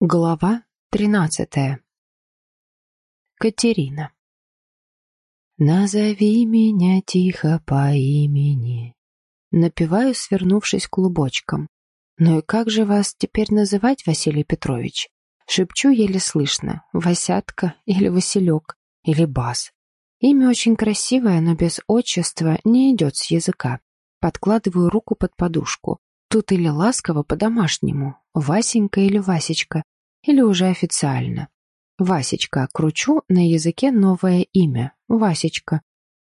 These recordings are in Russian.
Глава тринадцатая. Катерина. «Назови меня тихо по имени», — напеваю, свернувшись клубочком. «Ну и как же вас теперь называть, Василий Петрович?» Шепчу еле слышно. Васятка или Василек или Бас. Имя очень красивое, но без отчества не идет с языка. Подкладываю руку под подушку. Тут или ласково по-домашнему, Васенька или Васечка, или уже официально. Васечка, кручу на языке новое имя, Васечка.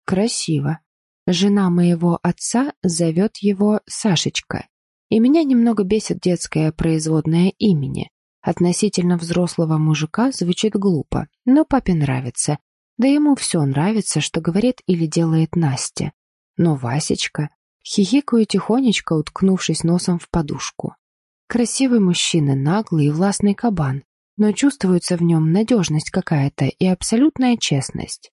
Красиво. Жена моего отца зовет его Сашечка. И меня немного бесит детское производное имени. Относительно взрослого мужика звучит глупо, но папе нравится. Да ему все нравится, что говорит или делает Настя. Но Васечка... Хихикаю тихонечко, уткнувшись носом в подушку. Красивый мужчина, наглый и властный кабан, но чувствуется в нем надежность какая-то и абсолютная честность.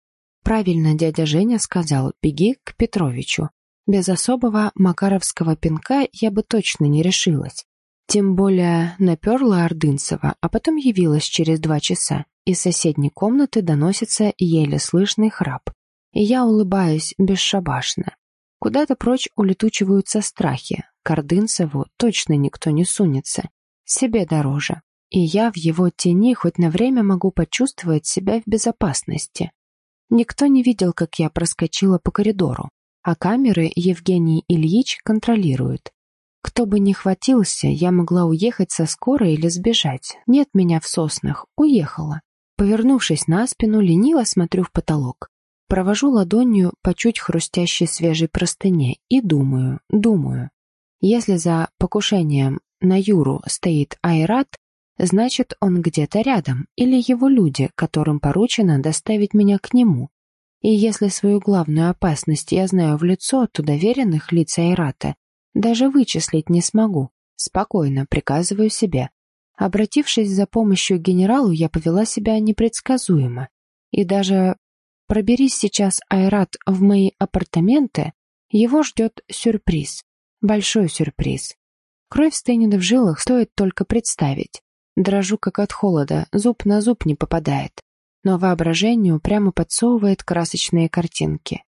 Правильно дядя Женя сказал «беги к Петровичу». Без особого макаровского пинка я бы точно не решилась. Тем более наперла Ордынцева, а потом явилась через два часа. Из соседней комнаты доносится еле слышный храп. И я улыбаюсь бесшабашно. Куда-то прочь улетучиваются страхи. К Ордынцеву точно никто не сунется. Себе дороже. И я в его тени хоть на время могу почувствовать себя в безопасности. Никто не видел, как я проскочила по коридору, а камеры Евгений Ильич контролирует. Кто бы ни хватился, я могла уехать со скорой или сбежать. Нет меня в соснах, уехала. Повернувшись на спину, лениво смотрю в потолок. Провожу ладонью по чуть хрустящей свежей простыне и думаю, думаю. Если за покушением на Юру стоит Айрат, значит, он где-то рядом, или его люди, которым поручено доставить меня к нему. И если свою главную опасность я знаю в лицо, то доверенных лиц Айрата даже вычислить не смогу. Спокойно приказываю себе. Обратившись за помощью к генералу, я повела себя непредсказуемо. И даже Проберись сейчас Айрат в мои апартаменты, его ждет сюрприз. Большой сюрприз. Кровь стынет в жилах, стоит только представить. Дрожу как от холода, зуб на зуб не попадает. Но воображению прямо подсовывает красочные картинки.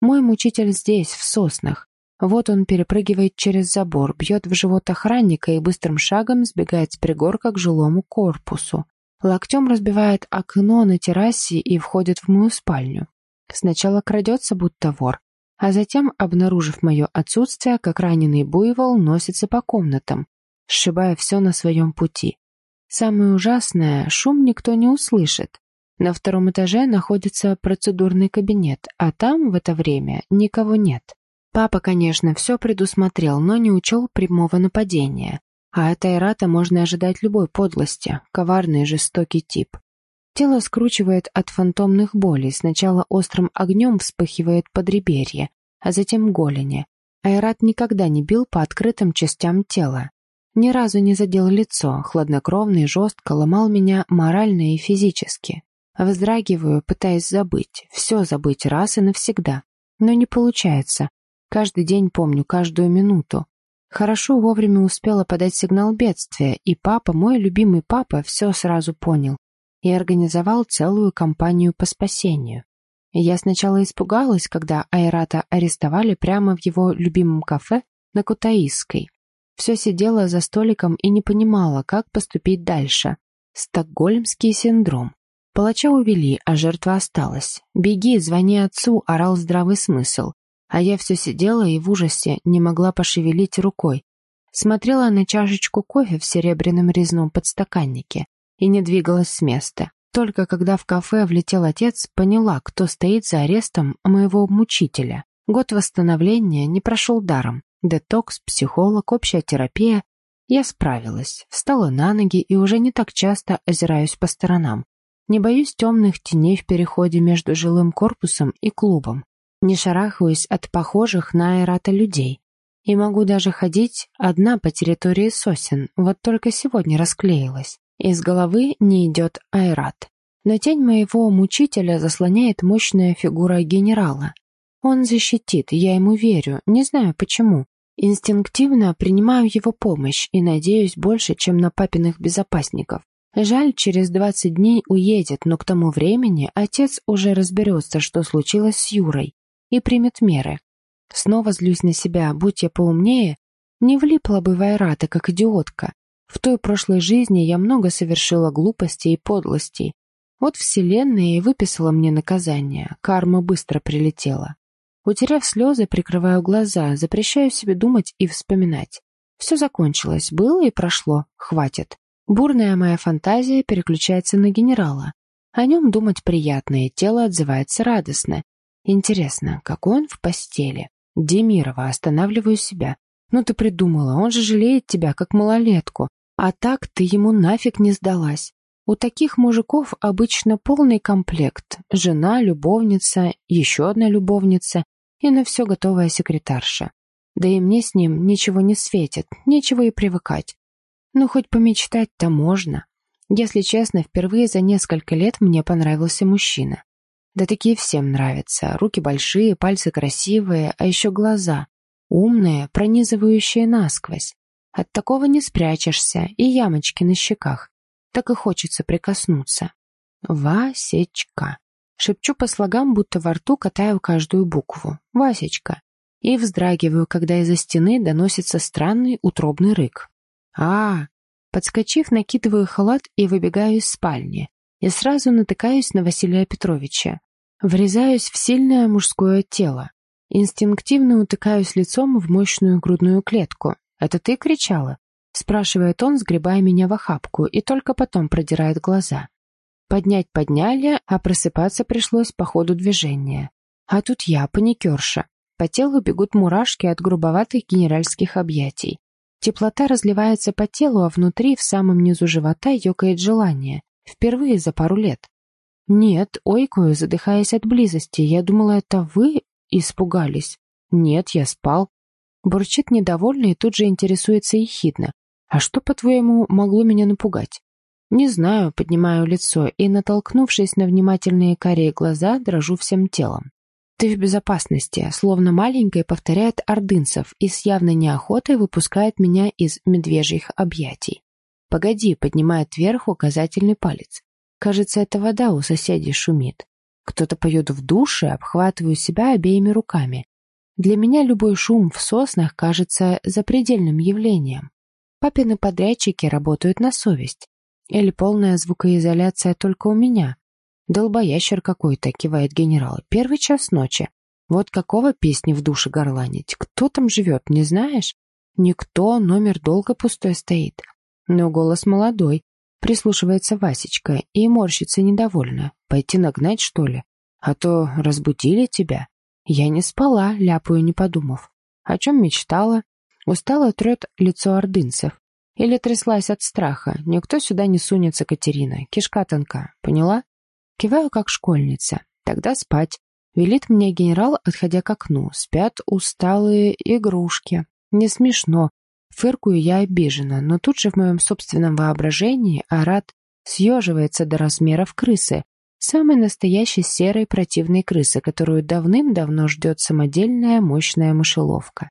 Мой мучитель здесь, в соснах. Вот он перепрыгивает через забор, бьет в живот охранника и быстрым шагом сбегает с пригорка к жилому корпусу. Локтем разбивает окно на террасе и входит в мою спальню. Сначала крадется, будто вор, а затем, обнаружив мое отсутствие, как раненый буйвол, носится по комнатам, сшибая все на своем пути. Самое ужасное, шум никто не услышит. На втором этаже находится процедурный кабинет, а там в это время никого нет. Папа, конечно, все предусмотрел, но не учел прямого нападения. А от Айрата можно ожидать любой подлости, коварный и жестокий тип. Тело скручивает от фантомных болей, сначала острым огнем вспыхивает подреберье, а затем голени. Айрат никогда не бил по открытым частям тела. Ни разу не задел лицо, хладнокровно и жестко ломал меня морально и физически. Вздрагиваю, пытаясь забыть, все забыть раз и навсегда. Но не получается. Каждый день помню, каждую минуту. Хорошо вовремя успела подать сигнал бедствия, и папа, мой любимый папа, все сразу понял и организовал целую кампанию по спасению. Я сначала испугалась, когда Айрата арестовали прямо в его любимом кафе на Кутаисской. Все сидела за столиком и не понимала, как поступить дальше. Стокгольмский синдром. Палача увели, а жертва осталась. «Беги, звони отцу», — орал здравый смысл. А я все сидела и в ужасе не могла пошевелить рукой. Смотрела на чашечку кофе в серебряном резном подстаканнике и не двигалась с места. Только когда в кафе влетел отец, поняла, кто стоит за арестом моего мучителя. Год восстановления не прошел даром. Детокс, психолог, общая терапия. Я справилась, встала на ноги и уже не так часто озираюсь по сторонам. Не боюсь темных теней в переходе между жилым корпусом и клубом не шарахаюсь от похожих на Айрата людей. И могу даже ходить одна по территории сосен, вот только сегодня расклеилась. Из головы не идет Айрат. Но тень моего мучителя заслоняет мощная фигура генерала. Он защитит, я ему верю, не знаю почему. Инстинктивно принимаю его помощь и надеюсь больше, чем на папиных безопасников. Жаль, через 20 дней уедет, но к тому времени отец уже разберется, что случилось с Юрой, и примет меры. Снова злюсь на себя, будь я поумнее, не влипла бы в Айрата, как идиотка. В той прошлой жизни я много совершила глупостей и подлостей. Вот вселенная и выписала мне наказание, карма быстро прилетела. Утеряв слезы, прикрываю глаза, запрещаю себе думать и вспоминать. Все закончилось, было и прошло, хватит. Бурная моя фантазия переключается на генерала. О нем думать приятно, и тело отзывается радостно. Интересно, какой он в постели? Демирова, останавливаю себя. Ну ты придумала, он же жалеет тебя, как малолетку. А так ты ему нафиг не сдалась. У таких мужиков обычно полный комплект. Жена, любовница, еще одна любовница и на все готовая секретарша. Да и мне с ним ничего не светит, нечего и привыкать. Ну, хоть помечтать-то можно. Если честно, впервые за несколько лет мне понравился мужчина. Да такие всем нравятся. Руки большие, пальцы красивые, а еще глаза. Умные, пронизывающие насквозь. От такого не спрячешься, и ямочки на щеках. Так и хочется прикоснуться. Васечка. Шепчу по слогам, будто во рту катаю каждую букву. Васечка. И вздрагиваю, когда из-за стены доносится странный утробный рык а Подскочив, накидываю халат и выбегаю из спальни. И сразу натыкаюсь на Василия Петровича. Врезаюсь в сильное мужское тело. Инстинктивно утыкаюсь лицом в мощную грудную клетку. «Это ты кричала?» Спрашивает он, сгребая меня в охапку, и только потом продирает глаза. Поднять подняли, а просыпаться пришлось по ходу движения. А тут я, паникерша. По телу бегут мурашки от грубоватых генеральских объятий. Теплота разливается по телу, а внутри, в самом низу живота, ёкает желание. Впервые за пару лет. Нет, ойкую, задыхаясь от близости. Я думала, это вы испугались. Нет, я спал. Бурчит недовольно и тут же интересуется ехидно. А что, по-твоему, могло меня напугать? Не знаю, поднимаю лицо и, натолкнувшись на внимательные карие глаза, дрожу всем телом. «Ты в безопасности», словно маленькая повторяет ордынцев и с явной неохотой выпускает меня из медвежьих объятий. «Погоди», поднимает вверх указательный палец. Кажется, это вода у соседей шумит. Кто-то поет в душе, обхватываю себя обеими руками. Для меня любой шум в соснах кажется запредельным явлением. Папины подрядчики работают на совесть. Или полная звукоизоляция только у меня. «Долбоящер какой-то», — кивает генерал. «Первый час ночи. Вот какого песни в душе горланить? Кто там живет, не знаешь?» «Никто, номер долго пустой стоит». Но голос молодой. Прислушивается Васечка и морщится недовольно. «Пойти нагнать, что ли? А то разбудили тебя». «Я не спала», — ляпаю, не подумав. О чем мечтала? Устало трет лицо ордынцев. Или тряслась от страха. Никто сюда не сунется, Катерина. Кишка тонка. Поняла? Киваю, как школьница. Тогда спать. Велит мне генерал, отходя к окну. Спят усталые игрушки. Не смешно. Фыркую я обижена, но тут же в моем собственном воображении Арат съеживается до размеров крысы, самой настоящей серой противной крысы, которую давным-давно ждет самодельная мощная мышеловка.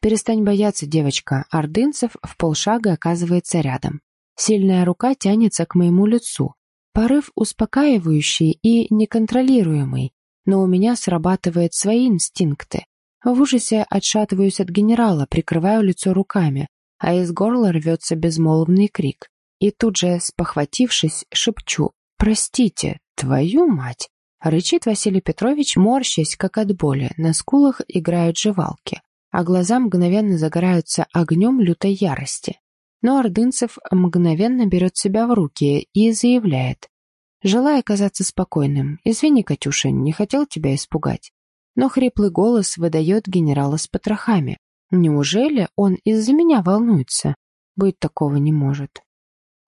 «Перестань бояться, девочка!» Ордынцев в полшага оказывается рядом. Сильная рука тянется к моему лицу. Порыв успокаивающий и неконтролируемый, но у меня срабатывают свои инстинкты. В ужасе отшатываюсь от генерала, прикрываю лицо руками, а из горла рвется безмолвный крик. И тут же, спохватившись, шепчу «Простите, твою мать!» Рычит Василий Петрович, морщась, как от боли, на скулах играют жевалки, а глаза мгновенно загораются огнем лютой ярости. Но Ордынцев мгновенно берет себя в руки и заявляет. Желая казаться спокойным, «Извини, Катюша, не хотел тебя испугать». Но хриплый голос выдает генерала с потрохами. Неужели он из-за меня волнуется? Быть такого не может.